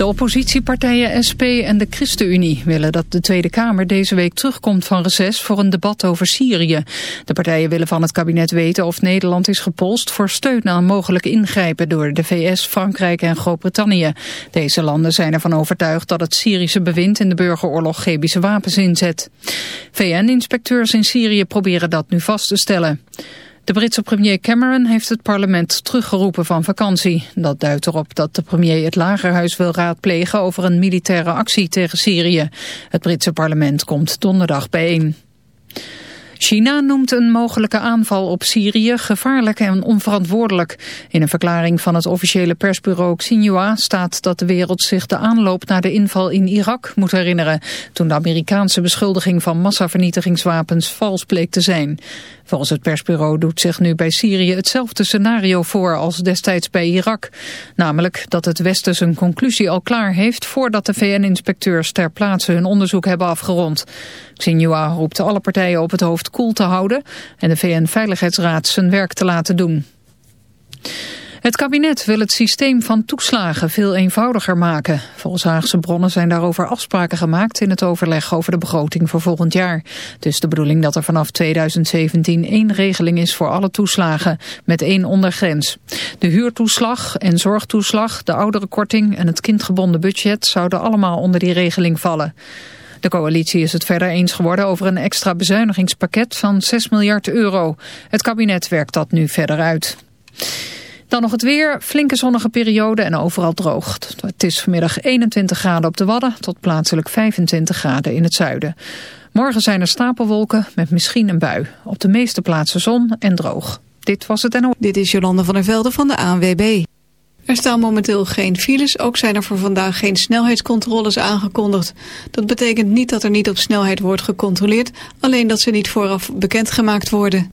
De oppositiepartijen SP en de ChristenUnie willen dat de Tweede Kamer deze week terugkomt van reces voor een debat over Syrië. De partijen willen van het kabinet weten of Nederland is gepolst voor steun aan mogelijke ingrijpen door de VS, Frankrijk en Groot-Brittannië. Deze landen zijn ervan overtuigd dat het Syrische bewind in de burgeroorlog chemische wapens inzet. VN-inspecteurs in Syrië proberen dat nu vast te stellen. De Britse premier Cameron heeft het parlement teruggeroepen van vakantie. Dat duidt erop dat de premier het lagerhuis wil raadplegen over een militaire actie tegen Syrië. Het Britse parlement komt donderdag bijeen. China noemt een mogelijke aanval op Syrië gevaarlijk en onverantwoordelijk. In een verklaring van het officiële persbureau Xinhua staat dat de wereld zich de aanloop naar de inval in Irak moet herinneren, toen de Amerikaanse beschuldiging van massavernietigingswapens vals bleek te zijn. Volgens het persbureau doet zich nu bij Syrië hetzelfde scenario voor als destijds bij Irak. Namelijk dat het Westen zijn conclusie al klaar heeft voordat de VN-inspecteurs ter plaatse hun onderzoek hebben afgerond. Xinhua roept alle partijen op het hoofd koel te houden en de VN-veiligheidsraad zijn werk te laten doen. Het kabinet wil het systeem van toeslagen veel eenvoudiger maken. Volgens Haagse bronnen zijn daarover afspraken gemaakt in het overleg over de begroting voor volgend jaar. Is de bedoeling dat er vanaf 2017 één regeling is voor alle toeslagen, met één ondergrens. De huurtoeslag en zorgtoeslag, de ouderenkorting en het kindgebonden budget zouden allemaal onder die regeling vallen. De coalitie is het verder eens geworden over een extra bezuinigingspakket van 6 miljard euro. Het kabinet werkt dat nu verder uit. Dan nog het weer, flinke zonnige periode en overal droog. Het is vanmiddag 21 graden op de Wadden tot plaatselijk 25 graden in het zuiden. Morgen zijn er stapelwolken met misschien een bui. Op de meeste plaatsen zon en droog. Dit was het NO. Dit is Jolande van der Velde van de ANWB. Er staan momenteel geen files, ook zijn er voor vandaag geen snelheidscontroles aangekondigd. Dat betekent niet dat er niet op snelheid wordt gecontroleerd, alleen dat ze niet vooraf bekendgemaakt worden.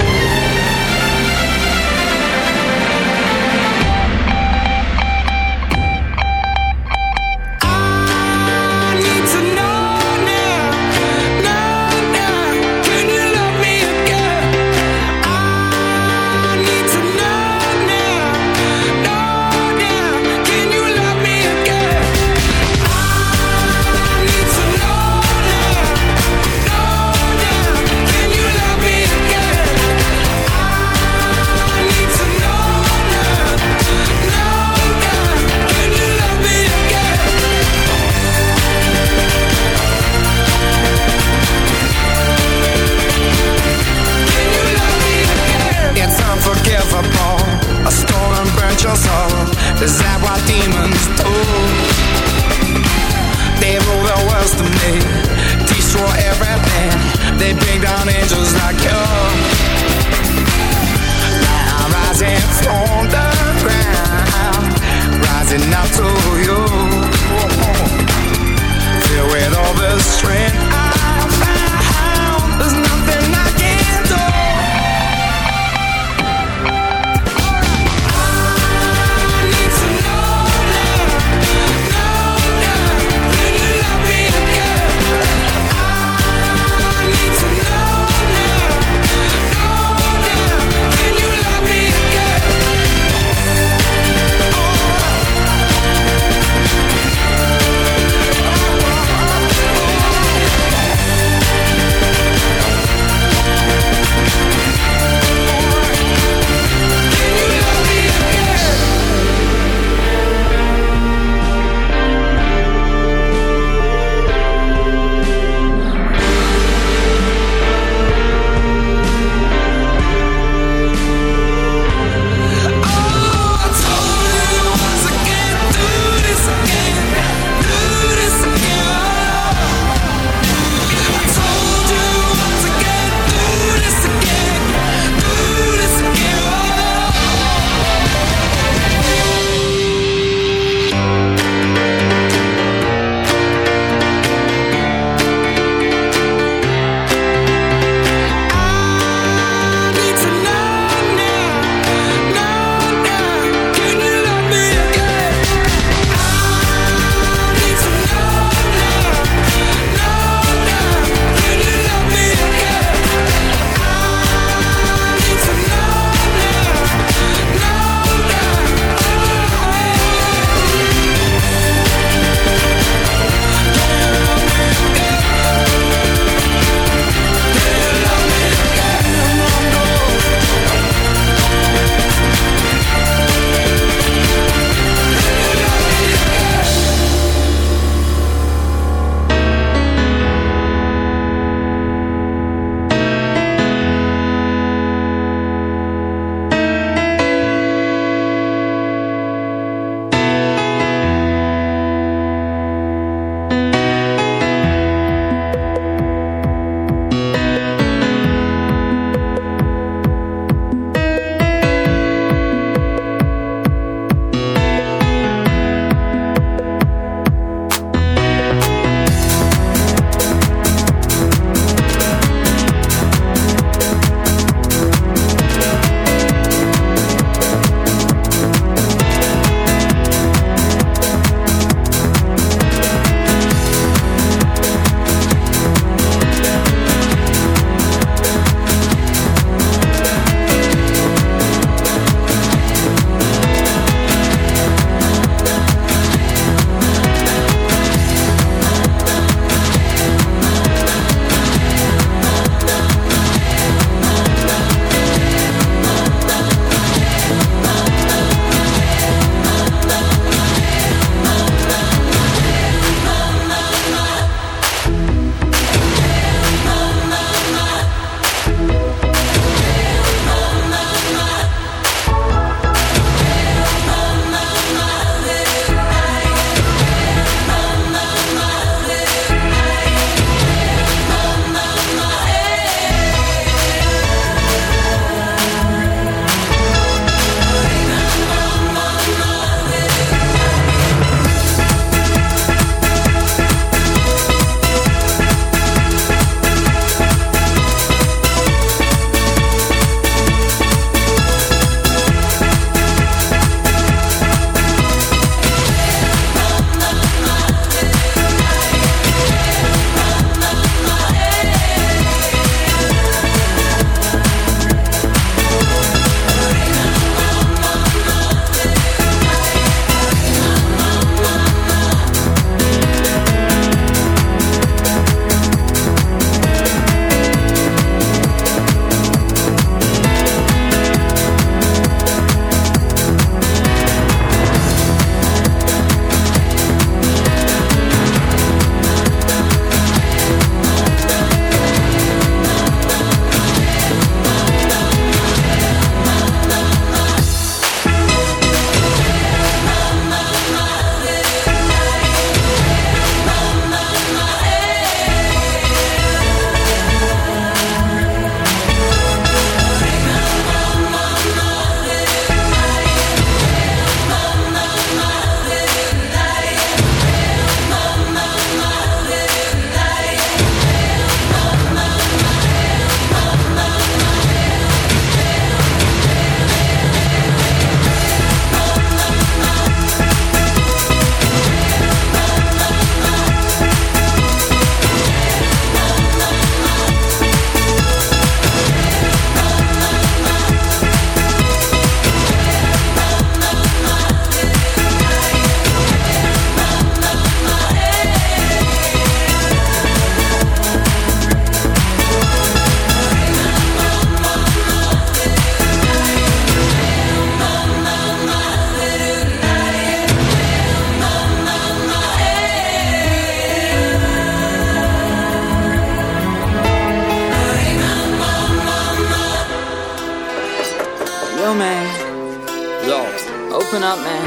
Listen up, man.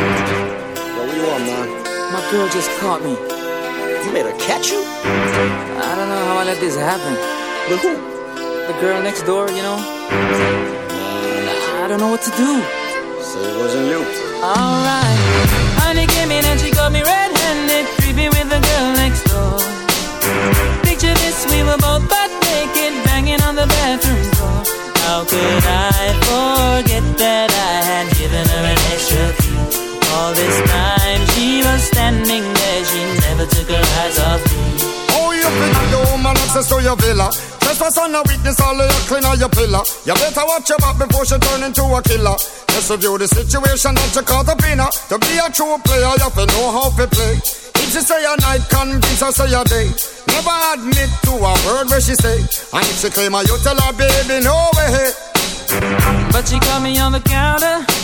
Yo, what you want, man? My girl just caught me. You made her catch you? I don't know how I let this happen. With who? The girl next door, you know? I don't know what to do. So it wasn't you. Alright. Honey came in and she got me red-handed, creepy with the girl next door. Picture this, we were both butt naked, banging on the bathroom door. How could I forget that I had given her an extra? All this time she was standing there, she never took her eyes off me. Oh, you feel the woman access to your villa. Trespass on a witness, all of your clean on your pillar. You better watch your back before she turn into a killer. Just review the situation that you caught up in her. To be a true player, you have to know how to play. If she say a night, convince her say a day. Never admit to a word where she say. And if she claim her, you tell her, baby, no way. But she caught me on the counter.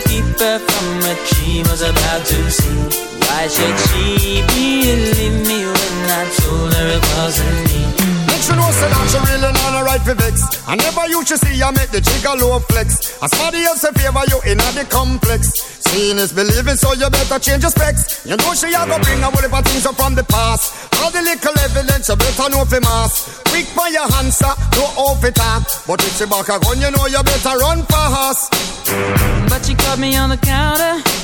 keep her from what she was about to see. Why should she believe me when I told her it wasn't me? Make she know say that she really not a right for vex. I never used to see I make the jigger low flex. As somebody else a favor you in the complex. Seeing is believing, so you better change your specs. You know she a go bring a whole heap things up from the past. All the little evidence you better know for mass. Quick for your answer, no off it talk. But if she back a gun, you know you better run fast. But she caught me on the counter.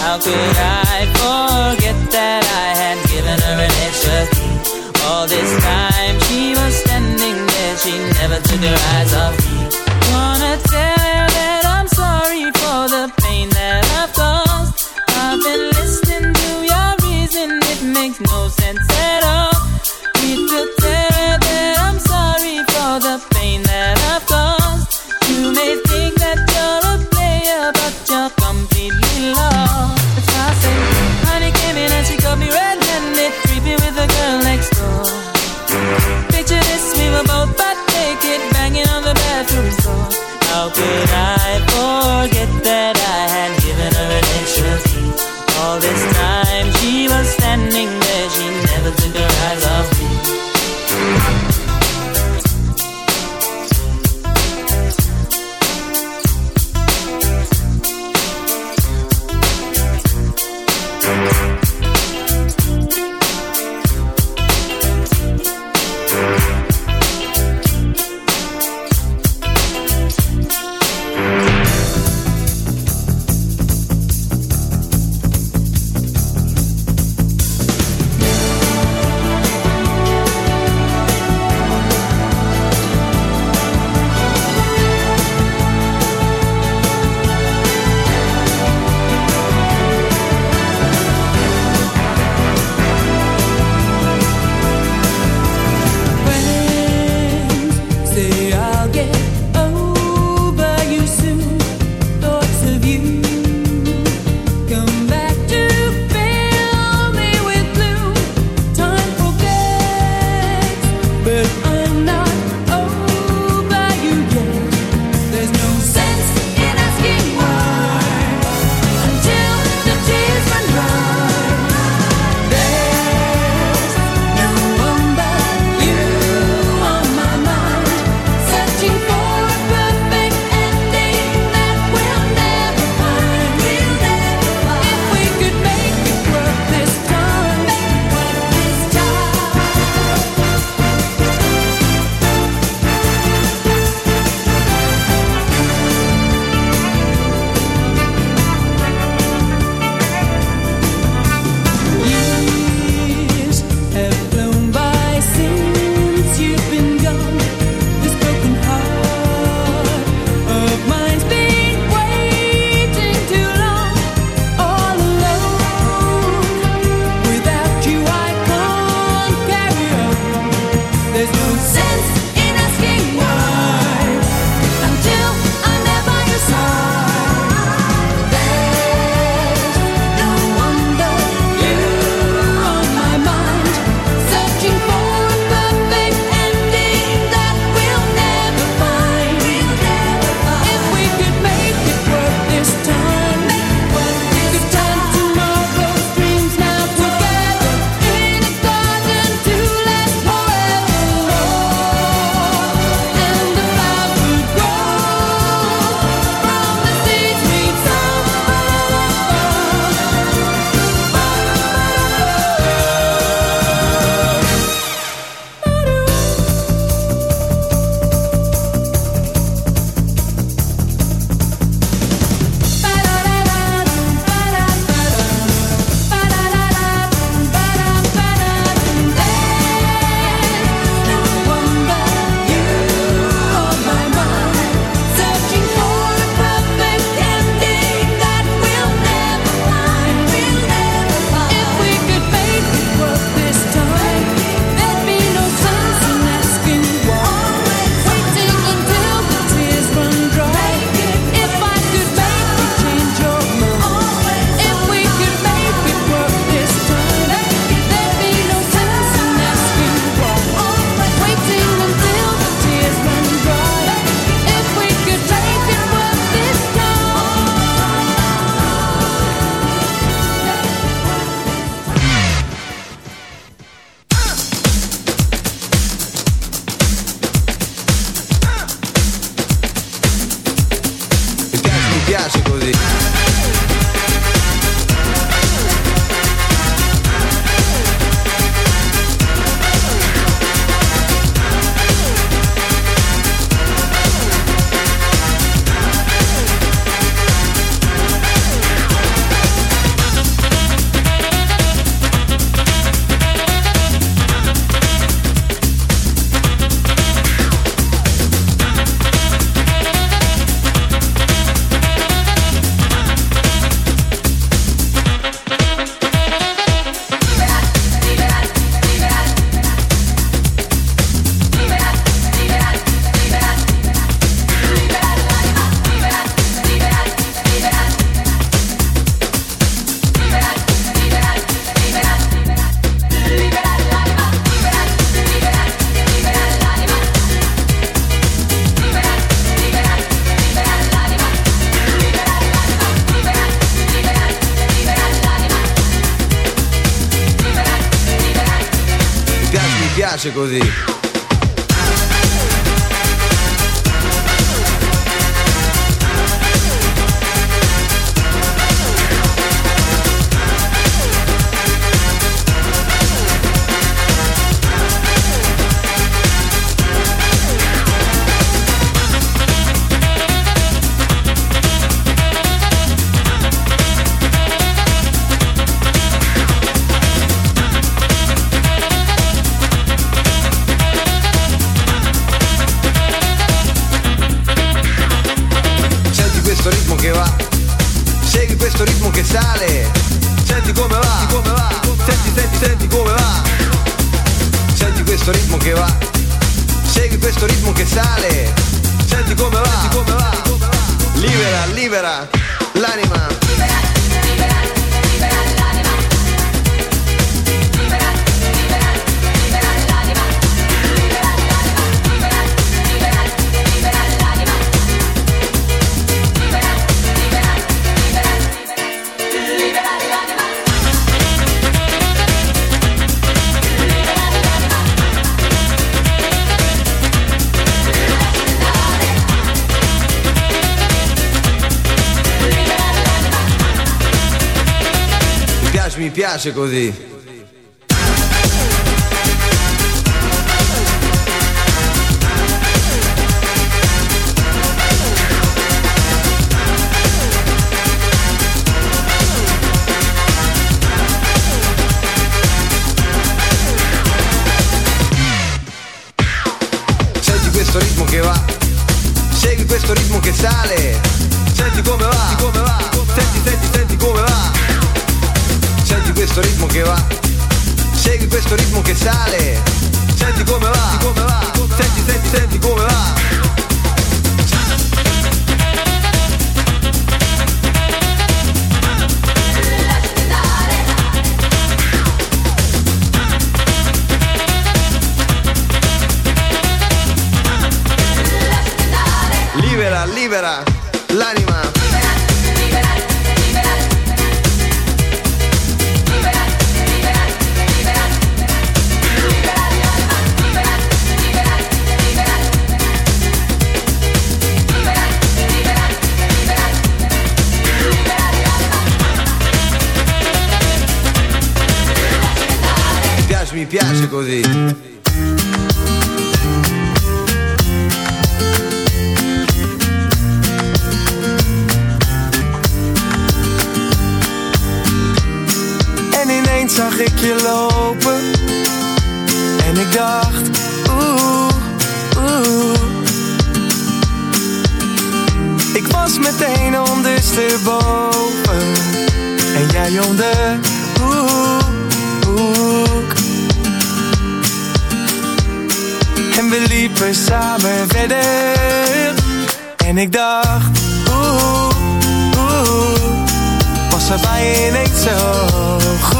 How could I forget that I had given her an extra key? All this time she was standing there, she never took her eyes off me. piace così. Zag ik je lopen. En ik dacht, oeh, oeh. Ik was meteen ondersteboven. En jij de hoek, hoek En we liepen samen verder. En ik dacht, oeh, oeh. Was er bij ineens zo goed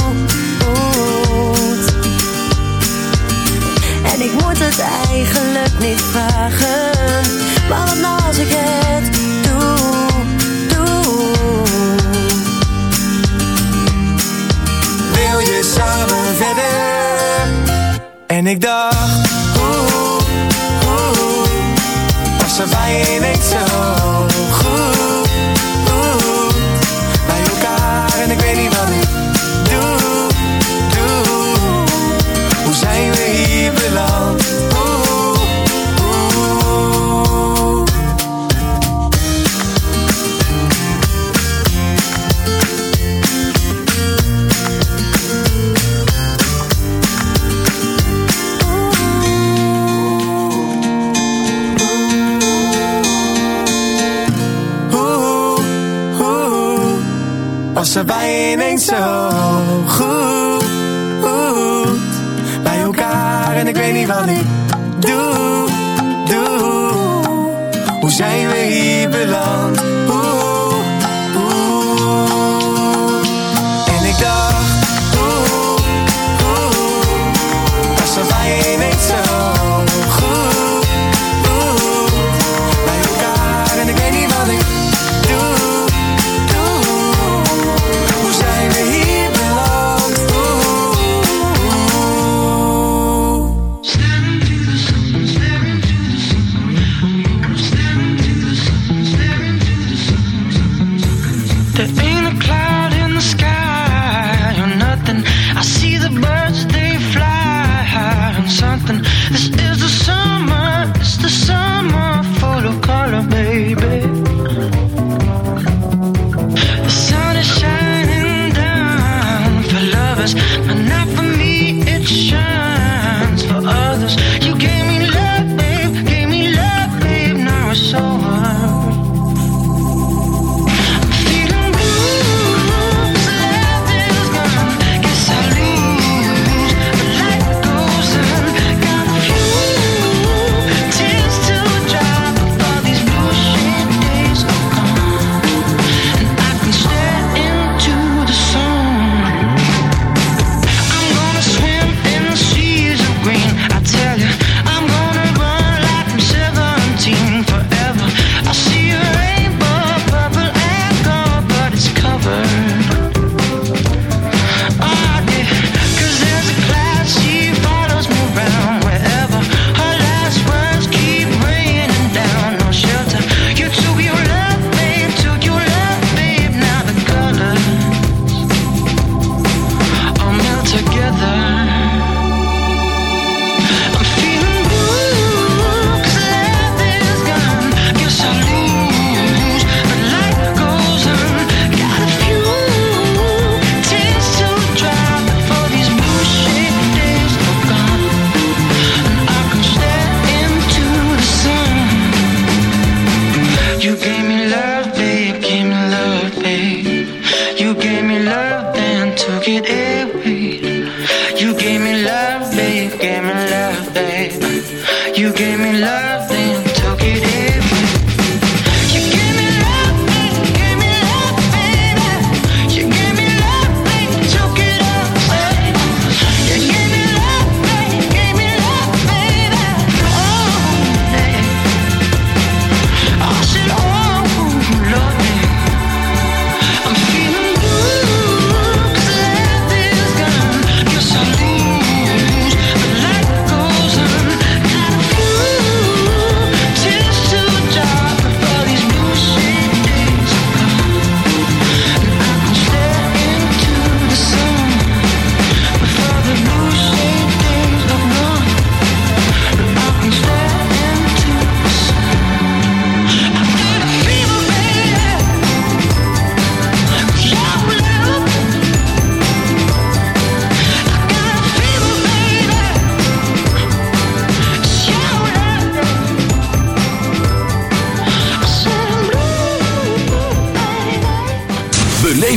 Het eigenlijk niet vragen. Maar wat nou als ik het doe, doe. Wil je samen verder? En ik dacht, oeh, oeh, was er bij ineens zo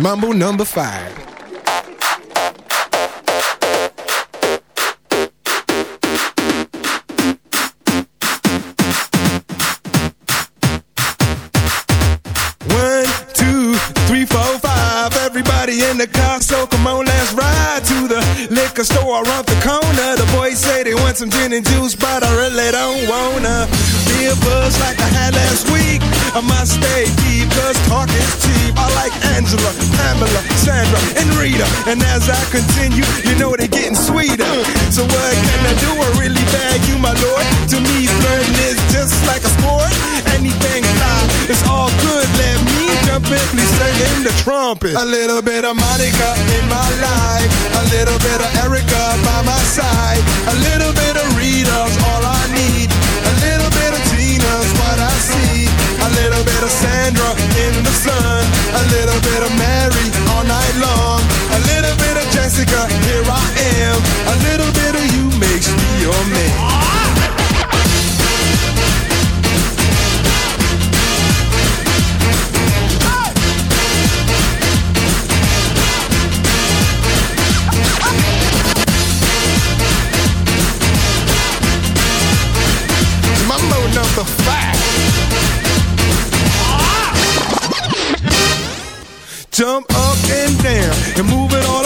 Mambo number five. And as I continue, you know they're getting sweeter. So what can I do? I really bag you, my lord. To me, flirting is just like a sport. Anything fly, it's all good. Let me jump in, please sing in the trumpet. A little bit of Monica in my life. A little bit of Erica by my side. A little bit of Rita's all I need. A little bit of Tina's what I see. A little bit of Sandra in the sun. A little bit of Mary all night long. Jessica, here I am. A little bit of you makes me your man. Number five. Jump up and down and move it all.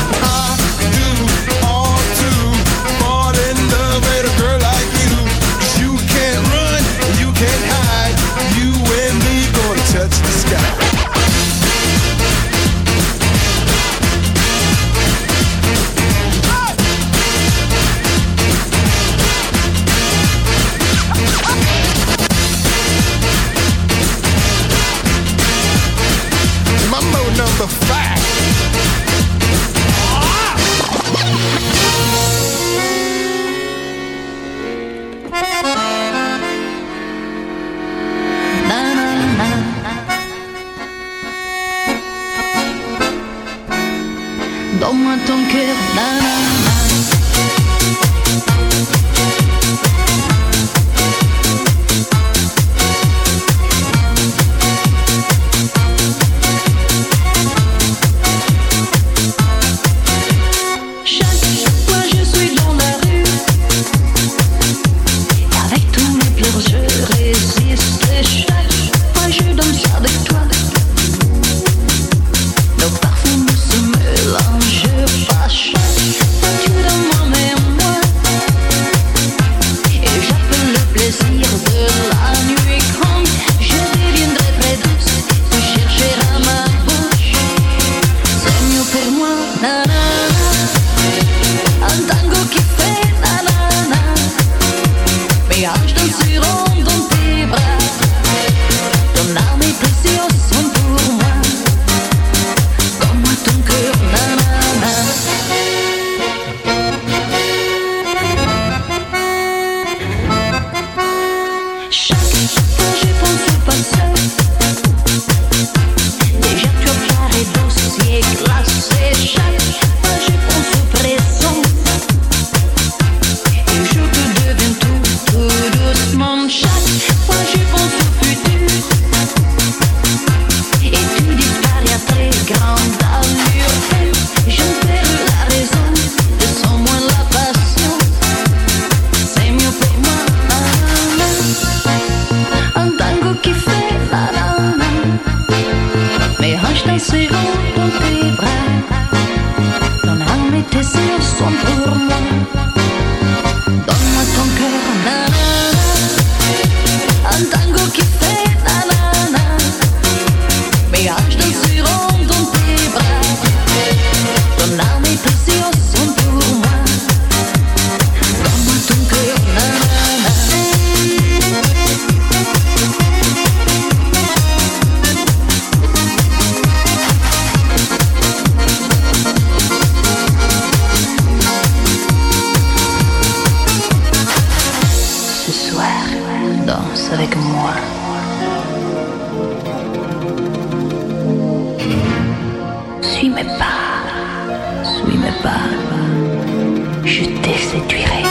Suis mes pas, suis mes pas. Je te.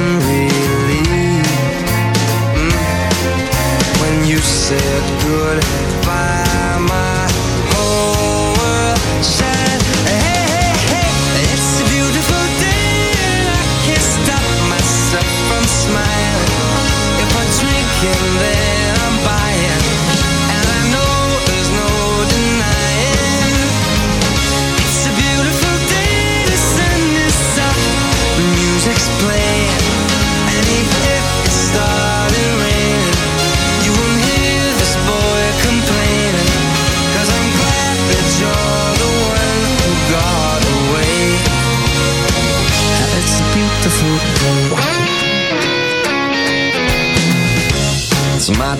Mm. said goodbye.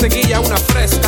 conseguía una fresca.